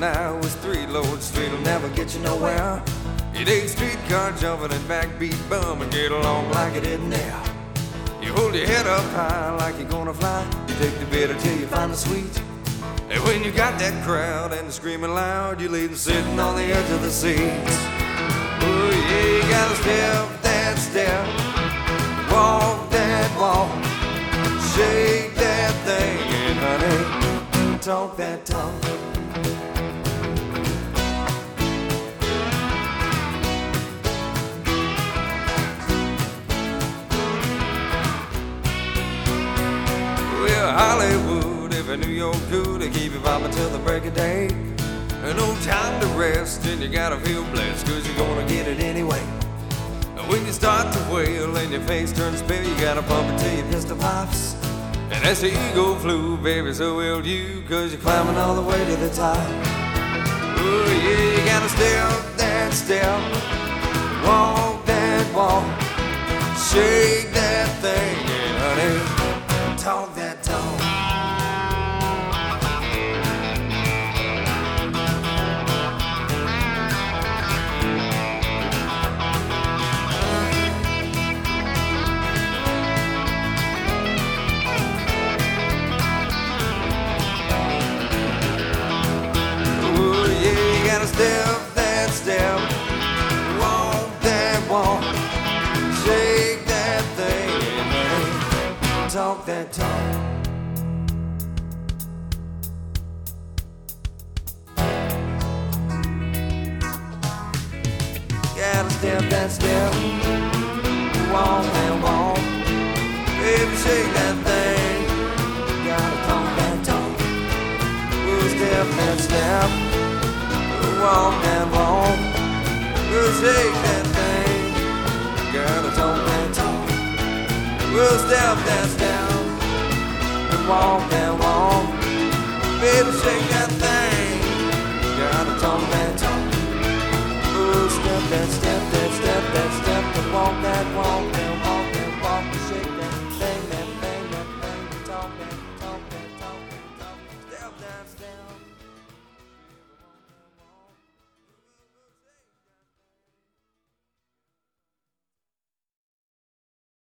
now is three loads straight will never get you nowhere. You dig streetcar jumping and backbeat bum and get along like it isn't there. You hold your head up high like you're gonna fly. You take the bitter till you find the sweet. And when you got that crowd and screaming loud, you leave them sitting on the edge of the seats. Oh yeah, you gotta step that step, walk that walk, shake that thing, and honey, talk that talk. Hollywood, if I knew you could, I'd keep you vibing till the break of day. No time to rest, and you gotta feel blessed, cause you're gonna get it anyway. When you start to wail and your face turns pale, you gotta pump it till your pistol pops. And as the ego flew, baby, so will you, cause you're climbing all the way to the top. Oh, yeah, you gotta step that step, walk that walk, shake yeah, you gotta step. That walk that walk, shake that thing, talk that talk. Step that step, walk that walk, we'll shake that thing. Gotta talk that talk. We'll step that step, and walk that walk, baby, shake